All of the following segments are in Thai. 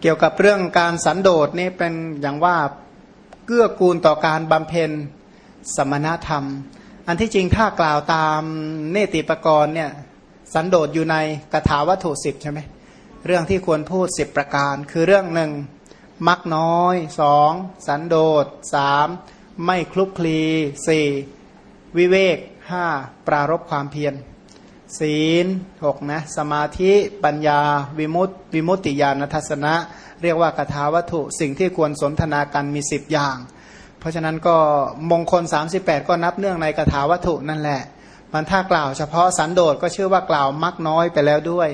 เกี่ยวกับเรื่องการสันโดษนี่เป็นอย่างว่าเกื้อกูลต่อการบำเพ็ญสมณธรรม อันที่จริงถ้ากล่าวตามเนติปกรณ์เนี่ยสันโดษอยู่ในกถาวัตถุสิบใช่ไหมเรื่องที่ควรพูดสิบประการ คือเรื่องหนึ่งมักน้อยสองสันโดษสามไม่คลุกคลีสี่วิเวกห้าปรารบความเพียร ศีลหกนะสมาธิปัญญา วิมุตติวิมุตติญาณทัศนะ เรียกว่ากถาวัตถุสิ่งที่ควรสนทนากันมีสิบอย่าง เพราะฉะนั้นก็มงคล 38 ก็นับเนื่องในกถาวัตถุนั่นแหละ มันถ้ากล่าวเฉพาะสันโดษก็ชื่อว่ากล่าวมักน้อยไปแล้วด้วย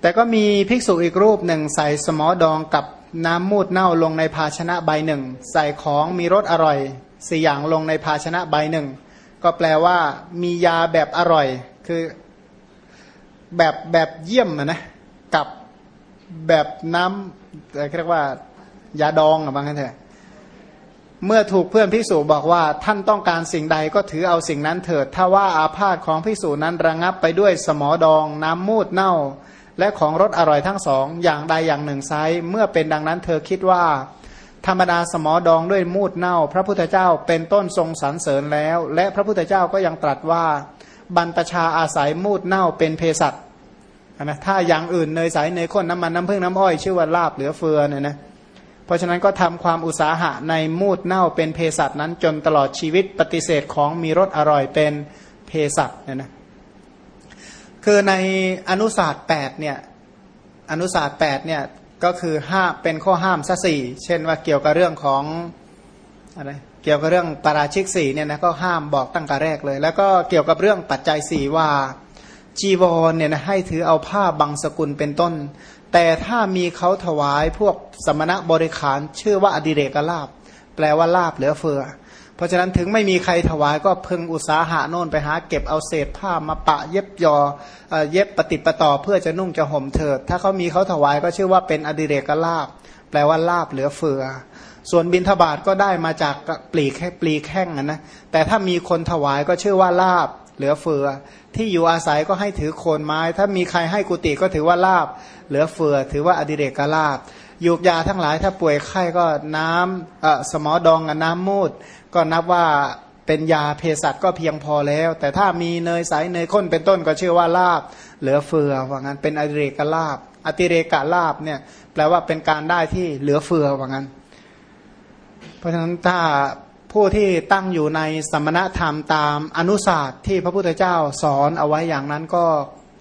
แต่ก็มีภิกษุอีกรูปหนึ่งใส่สมอดองกับน้ำมูดเน่าลงในภาชนะใบหนึ่ง ใส่ของมีรสอร่อยสี่อย่างลงในภาชนะใบหนึ่ง ก็แปลว่า มียาแบบอร่อย คือแบบแบบเยี่ยมนะกับแบบน้ำเรียกว่า ยาดองอะบางท่านเถอะเมื่อถูกเพื่อนพิสูจบอกว่าท่านต้องการสิ่งใดก็ถือเอาสิ่งนั้นเถิด ถ้าว่าอาพาธของพิสูจนั้นระงับไปด้วยสมอดอง น้ำมูดเน่า และของรสอร่อยทั้งสอง อย่างใดอย่างหนึ่งไซเมื่อเป็นดังนั้นเธอคิดว่า ธรรมดาสมอดองด้วยมูดเน่า พระพุทธเจ้าเป็นต้นทรงสรรเสริญแล้ว และพระพุทธเจ้าก็ยังตรัสว่า บรรพชาอาศัยมูดเน่าเป็นเภสัชนะถ้าอย่างอื่นเนยใสเนยข้นน้ำมันน้ำผึ้งน้ำอ้อยชื่อว่าลาบเหลือเฟือเนี่ยนะเพราะฉะนั้นก็ทำความอุตสาหะในมูดเน่าเป็นเภสัชนั้นจนตลอดชีวิตปฏิเสธของมีรสอร่อยเป็นเภสัชเนี่ยนะคือในอนุศาสตร์8เนี่ยอนุศาสตร์8เนี่ย ก็คือห้าเป็นข้อห้ามซะสี่เช่นว่าเกี่ยวกับเรื่องของอะไรเกี่ยวกับเรื่องปาราชิกสี่เนี่ยนะก็ห้ามบอกตั้งแต่แรกเลย แล้วก็เกี่ยวกับเรื่องปัจจัยสี่ว่าจีวรเนี่ยนะให้ถือเอาผ้าบางสกุลเป็นต้น แต่ถ้ามีเขาถวายพวกสมณะบริขารชื่อว่าอดิเรกลาบ แปลว่าลาบเหลือเฟือ เพราะฉะนั้นถึงไม่มีใครถวายก็พึงอุตสาหะโน่นไปหาเก็บเอาเศษผ้ามาปะเย็บยอเย็บปฏิปต่อเพื่อจะนุ่งจะห่มเถิด ถ้าเขามีเขาถวายก็ชื่อว่าเป็นอดิเรกลาบแปลว่าลาบเหลือเฟือ ส่วนบินทบาทก็ได้มาจากปลีแค่ปลีแข้งนะแต่ถ้ามีคนถวายก็ชื่อว่าลาบเหลือเฟือ ที่อยู่อาศัยก็ให้ถือโคนไม้ ถ้ามีใครให้กุฏิก็ถือว่าลาบ เหลือเฟือ ถือว่าอดิเรกลาบยูกยาทั้งหลายถ้าป่วยไข้ก็น้ำสมอดองกับน้ำมูด ก็นับว่าเป็นยาเภสัชก็เพียงพอแล้ว แต่ถ้ามีเนยใสเนยข้นเป็นต้นก็ชื่อว่าลาบ เหลือเฟือว่างั้นเป็นอดิเรกลาบอติเรกลาบเนี่ยแปลว่าเป็นการได้ที่เหลือเฟือว่างั้น เพราะฉะนั้นถ้าผู้ที่ตั้งอยู่ในสมณธรรมตามอนุศาสตร์ที่พระพุทธเจ้าสอนเอาไว้อย่างนั้นก็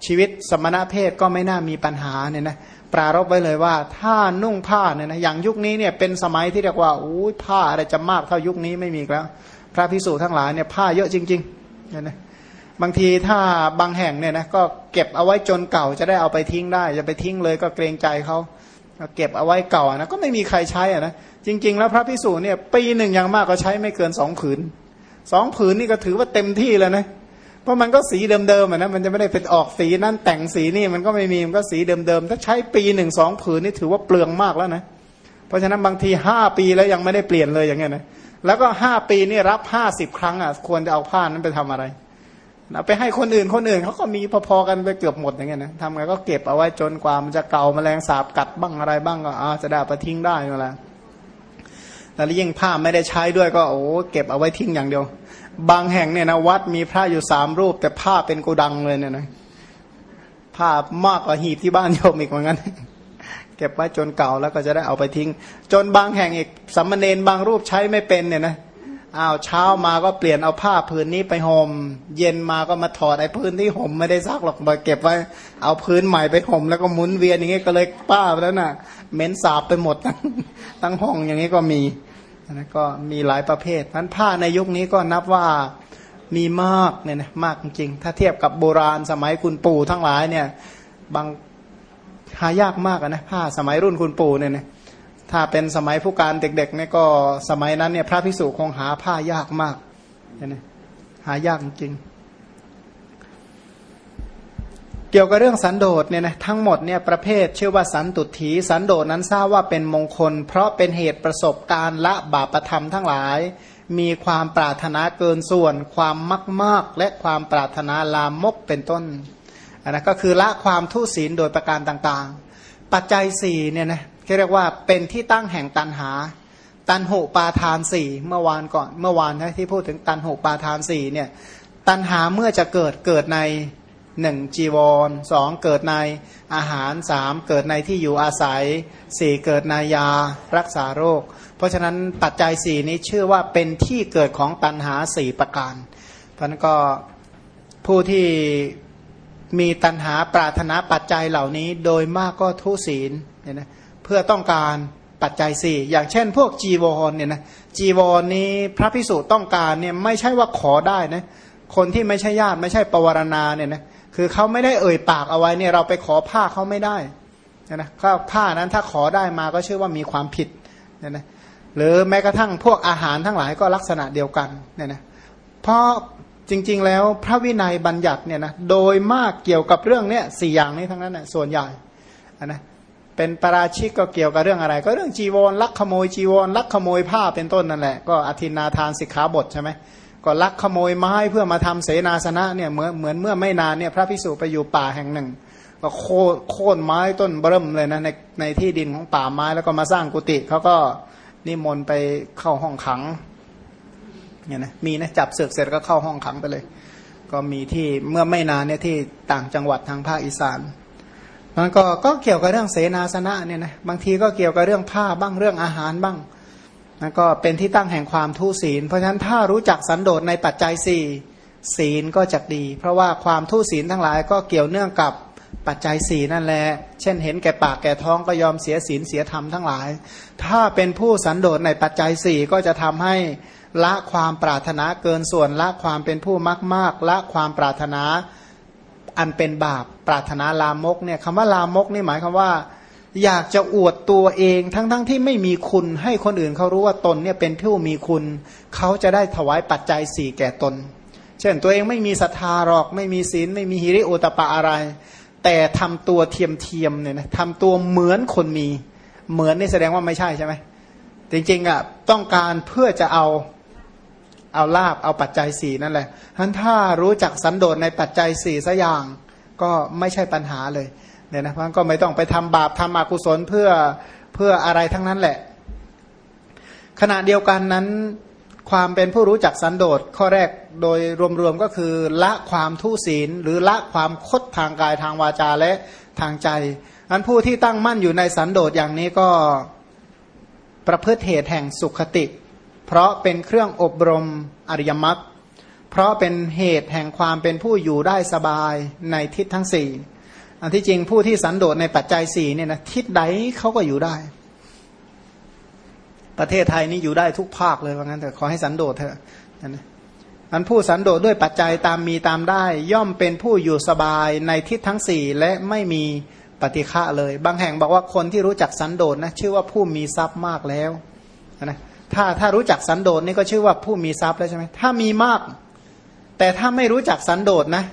ชีวิตสมณะเพศก็ไม่น่ามีปัญหาเนี่ยนะปรารบไว้เลยว่าถ้านุ่งผ้าเนี่ยนะอย่างยุคนี้เนี่ยเป็นสมัยที่เรียกว่าอู้ผ้าอะไรจะมากเท่ายุคนี้ไม่มีแล้ว พระพิสุทั้งหลายเนี่ยผ้าเยอะจริงๆเนี่ยนะบางทีถ้าบางแห่งเนี่ยนะก็เก็บเอาไว้จนเก่าจะได้เอาไปทิ้งได้จะไปทิ้งเลยก็เกรงใจเขาเก็บเอาไว้เก่านะก็ไม่มีใครใช้อะนะจริง ๆ แล้วพระพิสุเนี่ยปีหนึ่งอย่างมากก็ใช้ไม่เกินสองผืนสองผืนนี่ก็ถือว่าเต็มที่แล้วนะเพราะมันก็สีเดิมๆอะนะมันจะไม่ได้เป็นออกสีนั่นแต่งสีนี่มันก็ไม่มีมันก็สีเดิมๆถ้าใช้ปีหนึ่งสองผืนนี่ถือว่าเปลืองมากแล้วนะ เพราะฉะนั้นบางทีห้าปีแล้วยังไม่ได้เปลี่ยนเลยอย่างเงี้ยนะแล้วก็ห้าปีนี่รับห้าสิบครั้งอะควรจะเอาผ้านั้นไปทำอะไรไปให้คนอื่นคนอื่นเขาก็มีพอๆกันไปเกือบหมดอย่างเงี้ยนะทำไงก็เก็บเอาไว้จนกว่ามันจะเก่าแมลงสาบกัดบ้างอะไรบ้างก็อาจะได้ไปทิ้งได้นั่นแหละแล้วยิ่งผ้าไม่ได้ใช้ด้วยก็โอ้เก็บเอาไว้ทิ้งอย่างเดียว บางแห่งเนี่ยนะวัดมีพระอยู่สามรูป แต่ผ้าเป็นโกดังเลยเนี่ยนะผ้ามากกว่าหีบที่บ้านโยมอีกเหมือนกันเก็บไว้จนเก่าแล้วก็จะได้เอาไปทิ้ง จนบางแห่งอีกสัมมาเนนบางรูปใช้ไม่เป็นเนี่ยนะอ้าวเช้ามาก็เปลี่ยนเอาผ้าพื้นนี้ไปหม่มเย็นมาก็มาถอดไอ้พื้นที่ห่มไม่ได้ซักหรอกมาเก็บไว้เอาพื้นใหม่ไปห่มแล้วก็หมุนเวียนอย่างงี้ก็เลยป้าแล้วน่ะเหม็นสาบไปหมดตั้งห้องอย่างนี้ก็มี นะก็มีหลายประเภทนั้นผ้าในยุคนี้ก็นับว่ามีมากเนี่ยนะมากจริง ถ้าเทียบกับโบราณสมัยคุณปู่ทั้งหลายเนี่ยบางหายากมากนะผ้าสมัยรุ่นคุณปู่เนี่ยนะถ้าเป็นสมัยผู้การเด็กๆเนี่ยก็สมัยนั้นเนี่ยพระภิกษุคงหาผ้ายากมากเนี่ยหายากจริง เกี่ยวกับเรื่องสันโดษเนี่ยนะทั้งหมดเนี่ยประเภทชื่อว่าสันตุถีสันโดษนั้นทราบว่าเป็นมงคล เพราะเป็นเหตุประสบการละบาปธรรมทั้งหลาย มีความปรารถนาเกินส่วน ความมากมากและความปรารถนาลามกเป็นต้นอันนั้นก็คือละความทุศีลโดยประการต่างๆ ปัจจัยสี่เนี่ยนะเรียกว่าเป็นที่ตั้งแห่งตันหา ตันหุปาทานสี่เมื่อวานก่อนเมื่อวานนะที่พูดถึงตันหุปาทานสี่เนี่ยตันหาเมื่อจะเกิดเกิดใน หนึ่งจีวรสองเกิดในอาหารสามเกิดในที่อยู่อาศัยสี่เกิดในยารักษาโรค เพราะฉะนั้นปัจจัยสี่นี้ชื่อว่าเป็นที่เกิดของตันหาสี่ประการเพราะนั้นก็ผู้ที่มีตันหาปรารถนาปัจจัยเหล่านี้โดยมากก็ทุศีลเนี่ยนะเพื่อต้องการปัจจัยสี่อย่างเช่น พวกจีวรเนี่ยนะจีวรนี้พระพิสุต้องการเนี่ยไม่ใช่ว่าขอได้นะคนที่ไม่ใช่ญาติไม่ใช่ปวารณาเนี่ยนะ คือเขาไม่ได้เอ่ยปากเอาไว้เนี่ยเราไปขอผ้าเขาไม่ได้นะก็ผ้านั้นถ้าขอได้มาก็ชื่อว่ามีความผิดเนี่ยนะหรือแม้กระทั่งพวกอาหารทั้งหลายก็ลักษณะเดียวกันเนี่ยนะเพราะจริง ๆ แล้วพระวินัยบัญญัติเนี่ยนะโดยมากเกี่ยวกับเรื่องเนี้ยสี่อย่างนี้ทั้งนั้นนะส่วนใหญ่นะเป็นปราชิกก็เกี่ยวกับเรื่องอะไร ก็เรื่องจีวรลักขโมยจีวรลักขโมยผ้าเป็นต้นนั่นแหละก็อธินาทานสิกขาบทใช่ไหม ก็ลักขโมยไม้เพื่อมาทำเสนาสนะเนี่ยเหมือนเหมือนเมื่อไม่นานเนี่ยพระพิสุไปอยู่ป่าแห่งหนึ่ง ก็โค่นโค่นไม้ต้นเบิ่มเลยนะในในที่ดินของป่าไม้แล้วก็มาสร้างกุฏิเขาก็นิมนต์ไปเข้าห้องขังเนี่ยนะมีนะจับเสือกเสร็จก็เข้าห้องขังไปเลย ก็มีที่เมื่อไม่นานเนี่ยที่ต่างจังหวัดทางภาคอีสานมันก็ก็เกี่ยวกับเรื่องเสนาสนะเนี่ยนะบางทีก็เกี่ยวกับเรื่องผ้าบ้างเรื่องอาหารบ้าง นั่นก็เป็นที่ตั้งแห่งความทุศีล เพราะฉะนั้นถ้ารู้จักสันโดษในปัจจัยสี่ศีลก็จะดี เพราะว่าความทุศีลทั้งหลายก็เกี่ยวเนื่องกับปัจจัยสี่นั่นแหละ เช่นเห็นแก่ปากแก่ท้องก็ยอมเสียศีลเสียธรรมทั้งหลาย ถ้าเป็นผู้สันโดษในปัจจัยสี่ก็จะทำให้ละความปรารถนาเกินส่วนละความเป็นผู้มากมากละความปรารถนาอันเป็นบาป ปรารถนาลามกเนี่ยคำว่าลามกนี่หมายคำว่า อยากจะอวดตัวเองทั้งๆทที่ไม่มีคุณ ให้คนอื่นเขารู้ว่าตนเนี่ยเป็นผู้มีคุณ เขาจะได้ถวายปัจจัยสี่แก่ตน เช่นตัวเองไม่มีศรัทธาหรอก ไม่มีศีลไม่มีฮิริโอตปะอะไร แต่ทำตัวเทียมเทียมเนี่ยนะทำตัวเหมือนคนมี เหมือนนี่แสดงว่าไม่ใช่ใช่ไหมจริงๆอะต้องการเพื่อจะเอาเอาลาบเอาปัจจัยสี่นั่นแหละท่านถ้ารู้จักสันโดษในปัจจัยสี่สัอย่างก็ไม่ใช่ปัญหาเลย เนี่ยนะพราะก็ไม่ต้องไปทำบาปทำอกุศลเพื่อเพื่ออะไรทั้งนั้นแหละ ขณะเดียวกันนั้น ความเป็นผู้รู้จักสันโดษข้อแรกโดยรวมๆก็คือ ละความทุศีล หรือละความคดทางกายทางวาจาและทางใจอันผู้ที่ตั้งมั่นอยู่ในสันโดษอย่างนี้ก็ประพฤติเหตุแห่งสุขติ เพราะเป็นเครื่องอบรมอริยมรรคเพราะเป็นเหตุแห่งความเป็นผู้อยู่ได้สบายในทิศทั้งสี่ อันที่จริงผู้ที่สันโดษในปัจจัยสี่เนี่ยนะทิศใดเขาก็อยู่ได้ ประเทศไทยนี่อยู่ได้ทุกภาคเลยว่างั้นแต่ขอให้สันโดษเถอะนะอันผู้สันโดษด้วยปัจจัยตามมีตามได้ ย่อมเป็นผู้อยู่สบายในทิศทั้งสี่และไม่มีปฏิฆะเลย บางแห่งบอกว่าคนที่รู้จักสันโดษนะชื่อว่าผู้มีทรัพย์มากแล้วนะถ้าถ้ารู้จักสันโดษนี่ก็ชื่อว่าผู้มีทรัพย์แล้วใช่ไหมถ้ามีมาก แต่ถ้าไม่รู้จักสันโดษนะ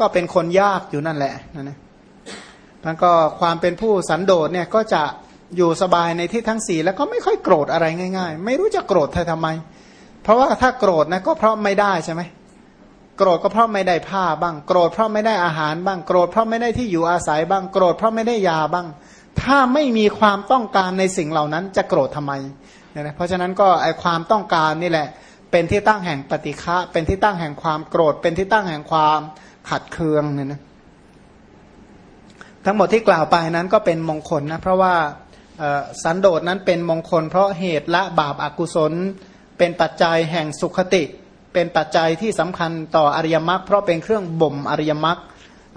ก็เป็นคนยากอยู่นั่นแหละนะนะมันก็ความเป็นผู้สันโดษเนี่ยก็จะอยู่สบายในที่ทั้งสี่แล้วก็ไม่ค่อยโกรธอะไรง่าย ๆ ไม่รู้จะโกรธเธอทำไม เพราะว่าถ้าโกรธนะก็เพราะไม่ได้ใช่ไหมโกรธก็เพราะไม่ได้ผ้าบ้าง โกรธเพราะไม่ได้อาหารบ้าง โกรธเพราะไม่ได้ที่อยู่อาศัยบ้าง โกรธเพราะไม่ได้ยาบ้าง ถ้าไม่มีความต้องการในสิ่งเหล่านั้นจะโกรธทำไมเนี่ยนะเพราะฉะนั้นก็ไอความต้องการนี่แหละ เป็นที่ตั้งแห่งปฏิฆะเป็นที่ตั้งแห่งความโกรธ เป็นที่ตั้งแห่งความ ขัดเคืองเนี่ยนะทั้งหมดที่กล่าวไปนั้นก็เป็นมงคลนะเพราะว่าสันโดษนั้นเป็นมงคล เพราะเหตุละบาปอากุศล เป็นปัจจัยแห่งสุขติ เป็นปัจจัยที่สำคัญต่ออริยมรรคเพราะเป็นเครื่องบ่มอริยมรรค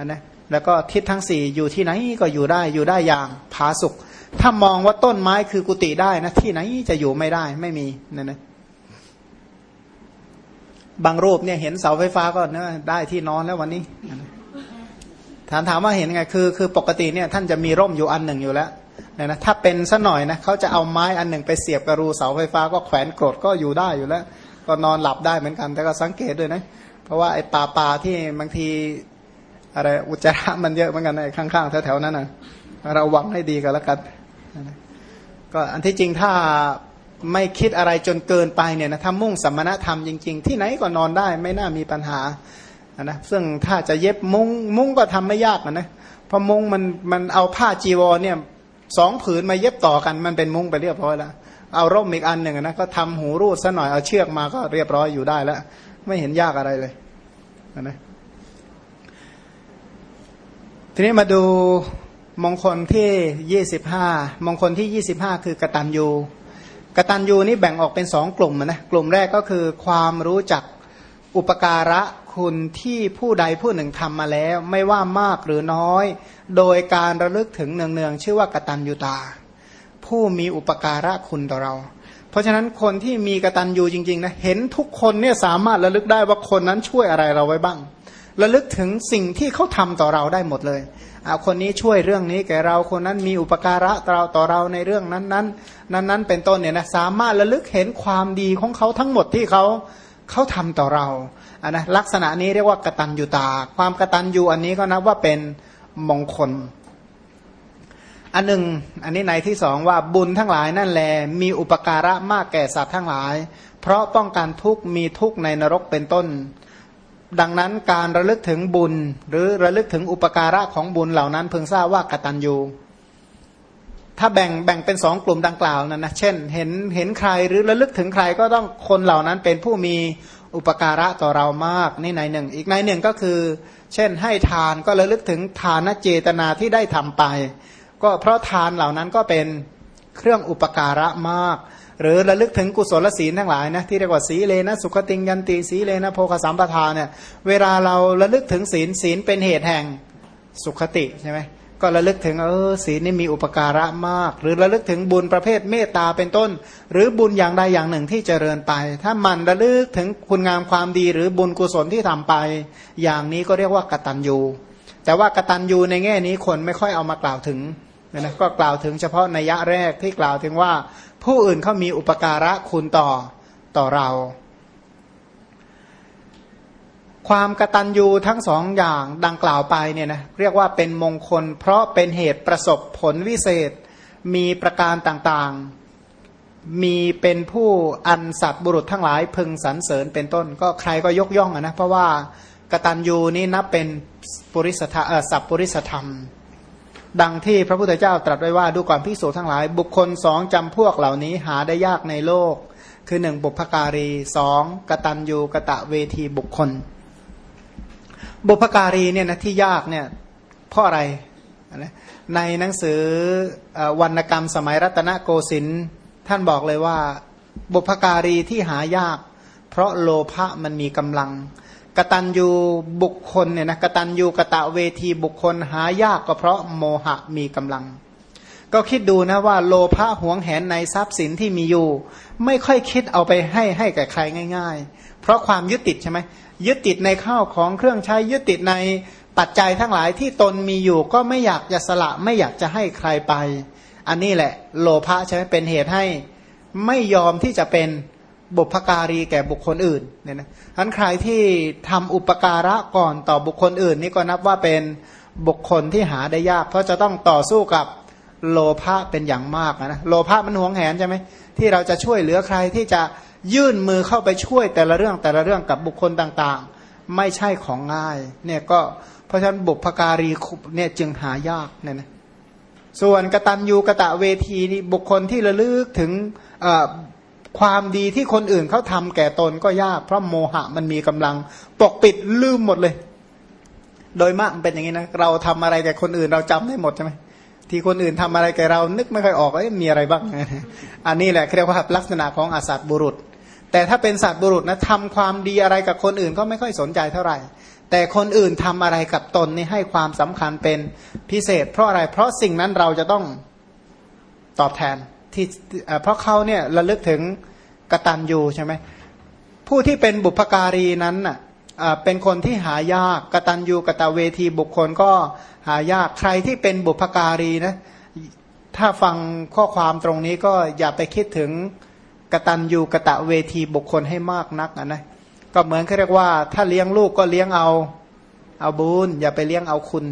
นะแล้วก็ทิศทั้งสี่อยู่ที่ไหนก็อยู่ได้อยู่ได้อย่างผาสุกถ้ามองว่าต้นไม้คือกุฏิได้นะที่ไหนจะอยู่ไม่ได้ไม่มีนั่นนะ บางรูปเนี่ยเห็นเสาไฟฟ้าก็นได้ที่นอนแล้ววันนี้ถามถามว่าเห็นไงคือคือปกติเนี่ยท่านจะมีร่มอยู่อันหนึ่งอยู่แล้วนะถ้าเป็นสัหน่อยนะเขาจะเอาไม้อันหนึ่งไปเสียบกระรูเสาไฟฟ้าก็แขวนกรดก็อยู่ได้อยู่แล้ว ก็นอนหลับได้เหมือนกัน แต่ก็สังเกตด้วยนะเพราะว่าไอ้ป่าป่าที่บางทีอะไรอุจจาระมันเยอะเหมือนกันในข้างๆแถวๆนั้นนะเราหวังให้ดีกันแล้วกันก็อันที่จริงถ้า ไม่คิดอะไรจนเกินไปเนี่ยนะถ้ามุ่งสมณธรรมจริงๆ ที่ไหนก็นอนได้ไม่น่ามีปัญหานะซึ่งถ้าจะเย็บมุง้งมุ้งก็ทำไม่ยากนะเพราะมุ้งมันมันเอาผ้าจีวรเนี่ยสองผืนมาเย็บต่อกันมันเป็นมุ้งไปเรียบร้อยแล้วเอาร่มอีกอันหนึ่งนะก็ทำหูรูดซะหน่อยเอาเชือกมาก็เรียบร้อยอยู่ได้แล้ว ไม่เห็นยากอะไรเลยนะทีนี้มาดูมงคลที่ยี่สิบห้ามงคลที่ยี่สิบห้าคือกระตัญญู กตัญญูนี่แบ่งออกเป็นสองกลุ่มนะกลุ่มแรกก็คือความรู้จักอุปการะคุณที่ผู้ใดผู้หนึ่งทำมาแล้ว ไม่ว่ามากหรือน้อย โดยการระลึกถึงเนืองๆชื่อว่ากตัญญูตา ผู้มีอุปการะคุณต่อเรา เพราะฉะนั้นคนที่มีกตัญญูจริงๆนะเห็นทุกคนเนี่ยสามารถระลึกได้ว่าคนนั้นช่วยอะไรเราไว้บ้าง ระลึกถึงสิ่งที่เขาทำต่อเราได้หมดเลยเอาคนนี้ช่วยเรื่องนี้แก่เราคนนั้นมีอุปการะต่อเราต่อเราในเรื่องนั้นนั้นนั้นนั้นเป็นต้นเนี่ยนะสามารถระลึกเห็นความดีของเขาทั้งหมดที่เขาเขาทำต่อเราอันนะลักษณะนี้เรียกว่ากตัญญูตา ความกตัญญูอันนี้ก็นับว่าเป็นมงคล อันหนึ่งอันนี้ในที่สองว่าบุญทั้งหลายนั่นแล มีอุปการะมากแก่สัตว์ทั้งหลาย เพราะป้องกันทุกมีทุกในนรกเป็นต้น ดังนั้นการระลึกถึงบุญ หรือระลึกถึงอุปการะของบุญเหล่านั้นเพิ่งทราบว่ากตัญญูถ้าแบ่งแบ่งเป็นสองกลุ่มดังกล่าวนั้นนะเช่น เห็นเห็นใครหรือระลึกถึงใครก็ต้องคนเหล่านั้นเป็นผู้มีอุปการะต่อเรามากนี่ในหนึ่ง อีกในหนึ่งก็คือ เช่น ให้ทานก็ระลึกถึงทานเจตนาที่ได้ทำไป ก็เพราะทานเหล่านั้นก็เป็นเครื่องอุปการะมาก หรือระลึกถึงกุศลศีลทั้งหลายนะที่เรียกว่าสีเลนะสุขติงยันตีสีเลนะโพคสัมปทานเนี่ยเวลาเราระลึกถึงศีลศีลเป็นเหตุแห่งสุขติใช่ไหมก็ระลึกถึงเออศีลนี่มีอุปการะมาก หรือระลึกถึงบุญประเภทเมตตาเป็นต้น หรือบุญอย่างใดอย่างหนึ่งที่เจริญไป ถ้ามันระลึกถึงคุณงามความดีหรือบุญกุศลที่ทำไป อย่างนี้ก็เรียกว่ากตัญญูแต่ว่ากตัญญูในแง่นี้คนไม่ค่อยเอามากล่าวถึงนะก็กล่าวถึงเฉพาะในยะแรกที่กล่าวถึงว่า ผู้อื่นเขามีอุปการะคุณต่อต่อเรา ความกตัญญูทั้งสองอย่างดังกล่าวไปเนี่ยนะเรียกว่าเป็นมงคล เพราะเป็นเหตุประสบผลวิเศษ มีประการต่างๆ มีเป็นผู้อันสัตว์บุรุษทั้งหลายพึงสรรเสริญเป็นต้น ก็ใครก็ยกย่องนะเพราะว่ากตัญญูนี้นับเป็นปุริสธรรมสัพปุริสธรรม ดังที่พระพุทธเจ้าตรัสไว้ว่าดูก่อนพิสูจทั้งหลาย บุคคลสองจำพวกเหล่านี้หาได้ยากในโลก คือหนึ่งบุพการีสองกตัญญูกะตะเวทีบุคคล บุพการีเนี่ยนะที่ยากเนี่ยเพราะอะไรในหนังสือวรรณกรรมสมัยรัตนโกสินทร์ท่านบอกเลยว่า บุพการีที่หายาก เพราะโลภะมันมีกำลัง กตัญญูบุคคลเนี่ยนะกตัญญูกะตะเวทีบุคคลหายากก็เพราะโมหะมีกำลัง ก็คิดดูนะว่าโลภะหวงแหนในทรัพย์สินที่มีอยู่ ไม่ค่อยคิดเอาไปให้ให้แก่ใครง่าย ๆ เพราะความยึดติดใช่ไหมยึดติดในข้าวของเครื่องใช้ยึดติดในปัจจัยทั้งหลายที่ตนมีอยู่ก็ไม่อยากจะสละไม่อยากจะให้ใครไป อันนี้แหละ โลภะใช่ไหมเป็นเหตุให้ไม่ยอมที่จะเป็น บุพการีแก่บุคคลอื่นเนี่ยนะทั้นใครที่ทำอุปการะก่อนต่อบุคคลอื่น นี่ก็นับว่าเป็นบุคคลที่หาได้ยาก เพราะจะต้องต่อสู้กับโลภะเป็นอย่างมากนะโลภะมันหวงแหนใช่ไหมที่เราจะช่วยเหลือใครที่จะยื่นมือเข้าไปช่วยแต่ละเรื่องแต่ละเรื่องกับบุคคลต่างๆ ไม่ใช่ของง่ายเนี่ยก็เพราะฉะนั้นบุพการีเนี่ยจึงหายากเนี่ยนะส่วนกตัญญูกะตะเวทีนี่บุคคลที่ระลึกถึง ความดีที่คนอื่นเขาทำแก่ตนก็ยาก เพราะโมหะมันมีกำลัง ปกปิดลืมหมดเลย โดยมากมันเป็นอย่างนี้นะเราทำอะไรแก่คนอื่นเราจำได้หมดใช่ไหมที่คนอื่นทำอะไรแก่เรานึกไม่ค่อยออกว่ามีอะไรบ้าง อันนี้แหละเรียกว่าลักษณะของอาสัตบุรุษ แต่ถ้าเป็นสัตว์บุรุษนะทำความดีอะไรกับคนอื่นก็ไม่ค่อยสนใจเท่าไหร่ แต่คนอื่นทำอะไรกับตนนี่ให้ความสำคัญเป็นพิเศษ เพราะอะไรเพราะสิ่งนั้นเราจะต้องตอบแทน ที่เพราะเขาเนี่ยระลึกถึงกตัญญูใช่ไหมผู้ที่เป็นบุพการีนั้นน่ะเป็นคนที่หายากกตัญญูกตเวทีบุคคลก็หายากใครที่เป็นบุพการีนะถ้าฟังข้อความตรงนี้ก็อย่าไปคิดถึงกตัญญูกะตะเวทีบุคคลให้มากนักนะก็เหมือนเขาเรียกว่า ถ้าเลี้ยงลูกก็เลี้ยงเอาเอาบุญอย่าไปเลี้ยงเอาคุณ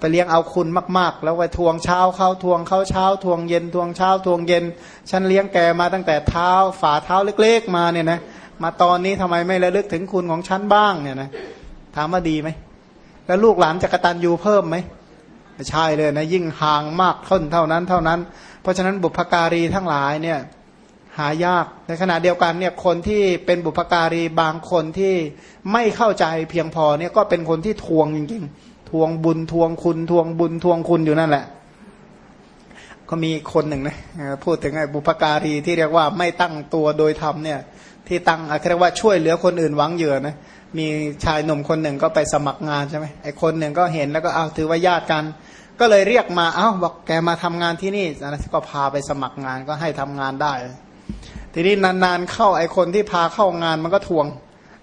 ไปเลี้ยงเอาคุณมาก ๆ แล้วไปทวงเช้าเข้าทวงเข้าเช้า ทวงเย็นทวงเช้าทวงเย็น ฉันเลี้ยงแกมาตั้งแต่เท้าฝ่าเท้าเล็ก ๆ มาเนี่ยนะมาตอนนี้ทำไมไม่ระลึกถึงคุณของฉันบ้างเนี่ยนะถามว่าดีไหมแล้วลูกหลานจะกระตันยูเพิ่มไหมใช่เลยนะยิ่งห่างมากขึ้นเท่านั้นเท่านั้น เพราะฉะนั้นบุพการีทั้งหลายเนี่ยหายากในขณะเดียวกันเนี่ยคนที่เป็นบุพการีบางคนที่ไม่เข้าใจเพียงพอเนี่ยก็เป็นคนที่ทวงจริงๆ ทวงบุญทวงคุณทวงบุญทวงคุณอยู่นั่นแหละ ก็มีคนหนึ่งนะพูดถึงไอ้บุพการีที่เรียกว่าไม่ตั้งตัวโดยธรรมเนี่ยที่ตั้งเรียกว่าช่วยเหลือคนอื่นหวังเหยื่อนะมีชายหนุ่มคนหนึ่งก็ไปสมัครงานใช่ไหมไอ้คนหนึ่งก็เห็นแล้วก็เอาถือว่าญาติกัน ก็เลยเรียกมาเอ้าบอกแกมาทำงานที่นี่นะก็พาไปสมัครงานก็ให้ทำงานได้ ทีนี้นานๆเข้าไอ้คนที่พาเข้างานมันก็ทวง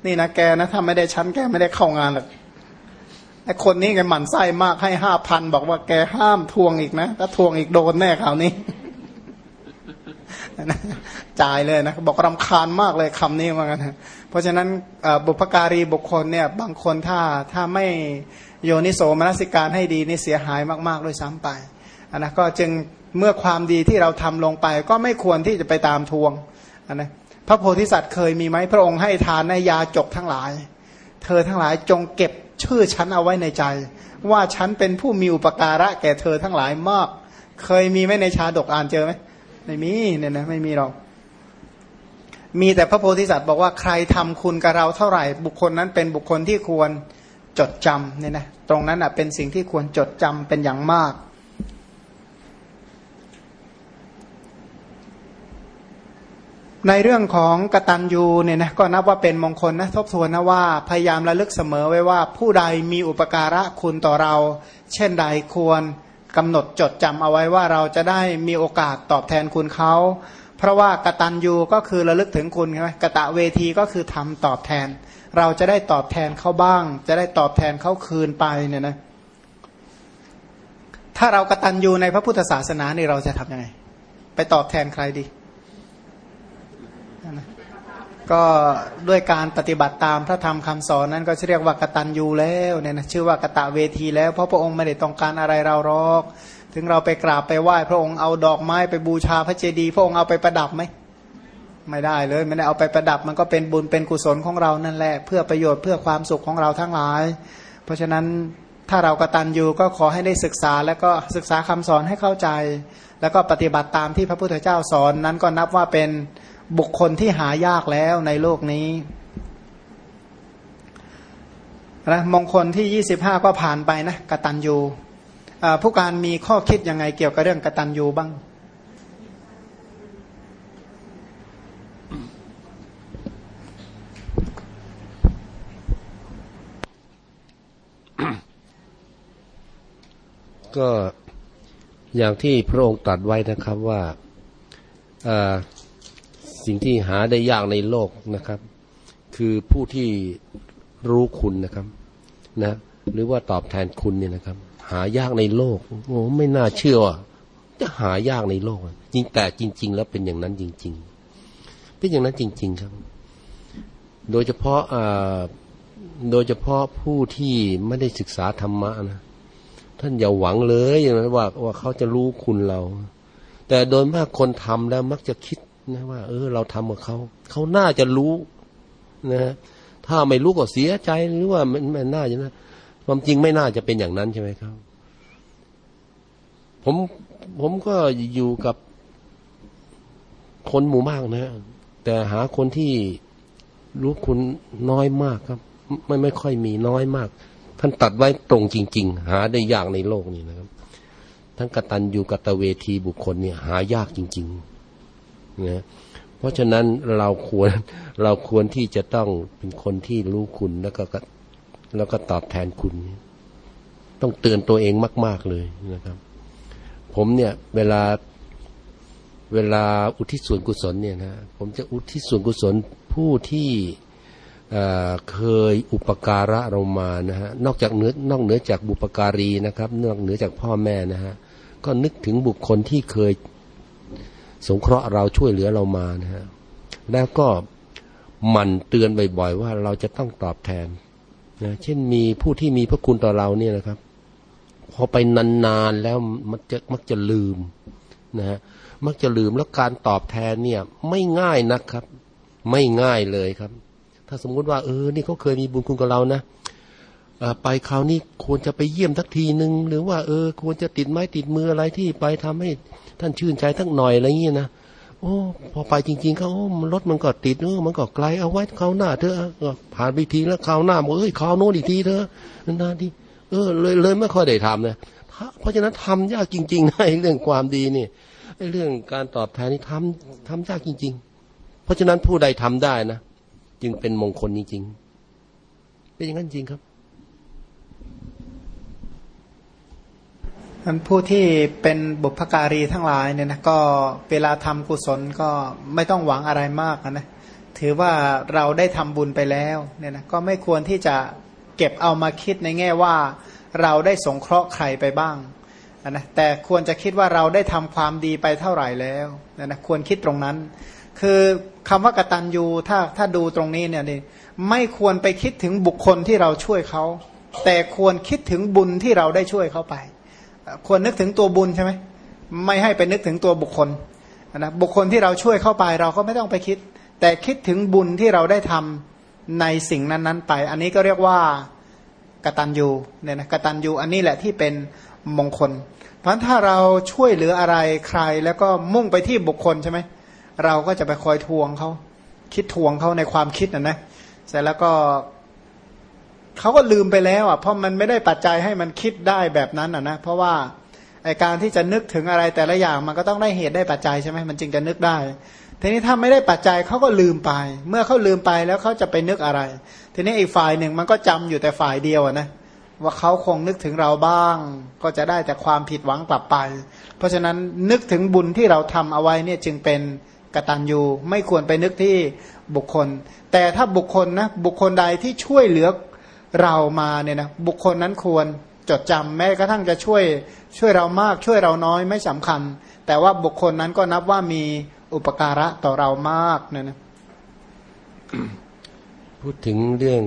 นี่นะแกนะถ้าไม่ได้ชั้นแกไม่ได้เข้างานหรอก ไอคนนี้แกหมั่นไส้มากให้ห้าพันบอกว่าแกห้ามทวงอีกนะถ้าทวงอีกโดนแน่คราวนี้จ่ายเลยนะบอกรำคาญมากเลยคำนี้เหมือนกันเพราะฉะนั้นบุพการีบุคคลเนี่ยบางคนถ้าถ้าไม่โยนิโสมนสิการให้ดีนี่เสียหายมาก ๆ ด้วยซ้ำไปนนะก็จึงเมื่อความดีที่เราทำลงไป ก็ไม่ควรที่จะไปตามทวงนนะพระโพธิสัตว์เคยมีไหมพระองค์ให้ทานในยาจกทั้งหลาย เธอทั้งหลายจงเก็บ ชื่อฉันเอาไว้ในใจ ว่าฉันเป็นผู้มีอุปการะแก่เธอทั้งหลายมาก เคยมีไหมในชาดกอ่านเจอไหมไม่มีเนี่ยนะไม่มีหรอกมีแต่พระโพธิสัตว์บอกว่าใครทำคุณกับเราเท่าไหร่ บุคคลนั้นเป็นบุคคลที่ควรจดจำเนี่ยนะตรงนั้นอะเป็นสิ่งที่ควรจดจำเป็นอย่างมาก ในเรื่องของกตัญญูเนี่ยนะก็นับว่าเป็นมงคลนะทบทวนนะว่าพยายามระลึกเสมอไว้ว่าผู้ใดมีอุปการะคุณต่อเรา เช่นใดควรกำหนดจดจำเอาไว้ว่าเราจะได้มีโอกาสตอบแทนคุณเขาเพราะว่ากตัญญูก็คือระลึกถึงคุณใช่ไหมกะตะเวทีก็คือทำตอบแทน เราจะได้ตอบแทนเขาบ้าง จะได้ตอบแทนเขาคืนไปเนี่ยนะถ้าเรากตัญญูในพระพุทธศาสนาเนี่ยเราจะทำยังไง ไปตอบแทนใครดี ก็ด้วยการปฏิบัติตามพระธรรมคำสอนนั้นก็เรียกว่ากตัญญูแล้วเนี่ยนะชื่อว่ากตะเวทีแล้วเพราะพระองค์ไม่ได้ต้องการอะไรเราหรอก ถึงเราไปกราบไปไหว้ พระองค์เอาดอกไม้ไปบูชาพระเจดีย์พระองค์เอาไปประดับไหมไม่ได้เลยไม่ได้เอาไปประดับมันก็เป็นบุญเป็นกุศลของเรานั่นแหละ เพื่อประโยชน์เพื่อความสุขของเราทั้งหลาย เพราะฉะนั้นถ้าเรากระตันอยู่ก็ขอให้ได้ศึกษาแล้วก็ศึกษาคำสอนให้เข้าใจ แล้วก็ปฏิบัติตามที่พระพุทธเจ้าสอนนั้นก็นับว่าเป็น บุคคลที่หายากแล้วในโลกนี้นะมงคลที่ยี่สิบห้าก็ผ่านไปนะกตันยูผู้การมีข้อคิดยังไงเกี่ยวกับเรื่องกตัญญูบ้าง ก็อย่างที่พระองค์ตรัสไว้นะครับว่า สิ่งที่หาได้ยากในโลกนะครับ คือผู้ที่รู้คุณนะครับนะ หรือว่าตอบแทนคุณเนี่ยนะครับ หายากในโลกโอ้ไม่น่าเชื่อว่าจะหายากในโลกจริงแต่จริง ๆ แล้วเป็นอย่างนั้นจริง ๆ เป็นอย่างนั้นจริง ๆครับ โดยเฉพาะโดยเฉพาะผู้ที่ไม่ได้ศึกษาธรรมะนะท่านอย่าหวังเลยอย่างนั้นว่าว่าเขาจะรู้คุณเรา แต่โดยมากคนทำแล้วมักจะคิด นะว่า เออ เราทำกับเขาเขาน่าจะรู้นะ ถ้าไม่รู้ก็เสียใจหรือว่ามันมันน่าจะนะความจริงไม่น่าจะเป็นอย่างนั้นใช่ไหมครับ ผมผมก็อยู่กับคนหมู่มากนะ แต่หาคนที่รู้คุณน้อยมากครับ ไม่ไม่ค่อยมีน้อยมาก ท่านตัดไว้ตรงจริง ๆ หาได้ยากในโลกนี้นะครับ ทั้งกตัญญูกตเวทีบุคคลเนี่ยหายากจริง ๆ นะเพราะฉะนั้นเราควรเราควรที่จะต้องเป็นคนที่รู้คุณแล้วก็แล้วก็ตอบแทนคุณ ต้องเตือนตัวเองมาก ๆเลยนะครับ ผมเนี่ยเวลาเวลาอุทิศส่วนกุศลเนี่ยนะผมจะอุทิศส่วนกุศลผู้ที่เคยอุปการะเรามานะฮะนอกจากเนื้อนอกเหนือจากบุปการีนะครับ นอกเหนือจากพ่อแม่นะฮะก็นึกถึงบุคคลที่เคย สงเคราะห์เราช่วยเหลือเรามานะฮะแล้วก็มันเตือนบ่อยๆว่าเราจะต้องตอบแทนนะเช่นมีผู้ที่มีพระคุณต่อเราเนี่ยนะครับ พอไปนานๆแล้วมันจะมักจะลืมนะฮะมักจะลืมแล้วการตอบแทนเนี่ย ไม่ง่ายนะครับ ไม่ง่ายเลยครับ ถ้าสมมุติว่าเออนี่เขาเคยมีบุญคุณกับเรานะไปคราวนี้ควรจะไปเยี่ยมสักทีหนึ่งหรือว่า เออ ควรจะติดไม้ติดมืออะไรที่ไปทำให้ ท่านชื่นใจทั้งหน่อยอะไรเงี้ยนะโอ้พอไปจริง ๆเขาโอ้รถมันก็ติดเออมันก็ไกลเอาไว้คราวหน้าเธอผ่านไปทีแล้วคราวหน้าบอกเอ้ยคราวโน้นอีกทีเธอนานทีเออเลยเลยไม่ค่อยได้ทำนะเพราะฉะนั้นทำยากจริงๆนะเรื่องความดีนี่ไอ้เรื่องการตอบแทนนี่ทำทำยากจริง ๆ เพราะฉะนั้นผู้ใดทำได้นะจึงเป็นมงคลจริงๆเป็นอย่างนั้นจริงครับ มันผู้ที่เป็นบุพการีทั้งหลายเนี่ยนะก็เวลาทำกุศลก็ไม่ต้องหวังอะไรมากนะถือว่าเราได้ทำบุญไปแล้วเนี่ยนะก็ไม่ควรที่จะเก็บเอามาคิดในแง่ว่าเราได้สงเคราะห์ใครไปบ้างนะแต่ควรจะคิดว่าเราได้ทำความดีไปเท่าไหร่แล้วนะนะควรคิดตรงนั้น คือคำว่ากตัญญูถ้าถ้าดูตรงนี้เนี่ยนี่ไม่ควรไปคิดถึงบุคคลที่เราช่วยเขาแต่ควรคิดถึงบุญที่เราได้ช่วยเขาไป ควรนึกถึงตัวบุญใช่ไหมไม่ให้ไปนึกถึงตัวบุคคลนะบุคคลที่เราช่วยเข้าไปเราก็ไม่ต้องไปคิด แต่คิดถึงบุญที่เราได้ทำในสิ่งนั้นๆไป อันนี้ก็เรียกว่ากตัญญูเนี่ยนะกตัญญูอันนี้แหละที่เป็นมงคล เพราะถ้าเราช่วยเหลืออะไรใคร แล้วก็มุ่งไปที่บุคคลใช่ไหมเราก็จะไปคอยทวงเขาคิดทวงเขาในความคิดนะนะเสร็จแล้วก็ เขาก็ลืมไปแล้วอะเพราะมันไม่ได้ปัจจัยให้มันคิดได้แบบนั้นอะนะเพราะว่าไอการที่จะนึกถึงอะไรแต่ละอย่างมันก็ต้องได้เหตุได้ปัจจัยใช่ไหมมันจึงจะนึกได้ ทีนี้ถ้าไม่ได้ปัจจัยเขาก็ลืมไป เมื่อเขาลืมไปแล้วเขาจะไปนึกอะไร ทีนี้อีกฝ่ายหนึ่งมันก็จำอยู่แต่ฝ่ายเดียวอะนะว่าเขาคงนึกถึงเราบ้าง ก็จะได้แต่ความผิดหวังกลับไป เพราะฉะนั้นนึกถึงบุญที่เราทำเอาไว้เนี่ยจึงเป็นกตัญญูไม่ควรไปนึกที่บุคคล แต่ถ้าบุคคลนะบุคคลใดที่ช่วยเหลือ เรามาเนี่ยนะบุคคลนั้นควรจดจำแม้กระทั่งจะช่วยช่วยเรามากช่วยเราน้อยไม่สำคัญ แต่ว่าบุคคลนั้นก็นับว่ามีอุปการะต่อเรามากเนี่ยนะพูดถึงเรื่อง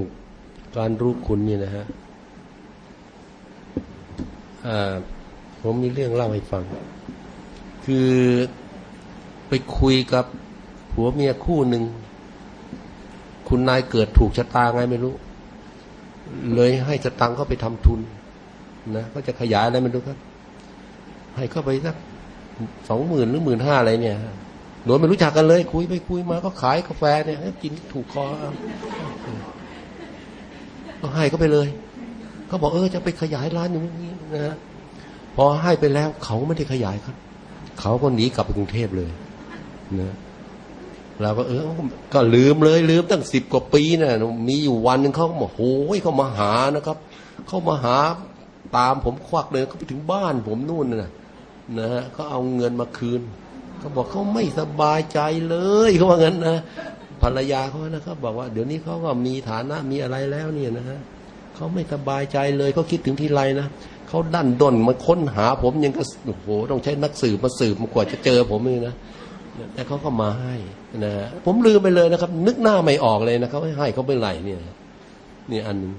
การรู้คุณนี่นะฮะผมมีเรื่องเล่าให้ฟัง คือไปคุยกับผัวเมียคู่หนึ่ง คุณนายเกิดถูกชะตาไงไม่รู้ เลยให้สตังค์เขาไปทำทุนนะก็จะขยายอะไรมันดูครับ ให้เข้าไปสักสองหมื่นหรือหมื่นห้าอะไรเนี่ยโดยไม่รู้จักกันเลย คุยไปคุยมาก็ขายกาแฟเนี่ยกินถูกคอก็ให้เขาไปเลยเขาบอกเออจะไปขยายร้านอย่างนี้นะพอให้ไปแล้วเขาไม่ได้ขยายครับ เขาก็หนีกลับไปกรุงเทพเลยนะ เราก็เออก็ลืมเลยลืมตั้งสิบกว่าปีนะ่ะมีอยู่วันหนึ่งเขาบอกโอ้ยเขามาหานะครับเขามาหาตามผมควักเลยเขาไปถึงบ้านผมนู่นนะนะฮะเขาเอาเงินมาคืนเขาบอกเขาไม่สบายใจเลยเขาว่างั้นนะภรรยาเขานะครับบอกว่าเดี๋ยวนี้เขาก็มีฐานะมีอะไรแล้วเนี่ยนะฮะเขาไม่สบายใจเลยเขาคิดถึงทีไรนะเขาดันด้นมาค้นหาผมยังก็โอ้โหต้องใช้นักสืบมาสืบมากว่าจะเจอผมนี่นะ แต่เขาก็มาให้นะผมลืมไปเลยนะครับ นึกหน้าไม่ออกเลยนะเขาให้เขาเป็นไรเนี่ย นี่อันนึง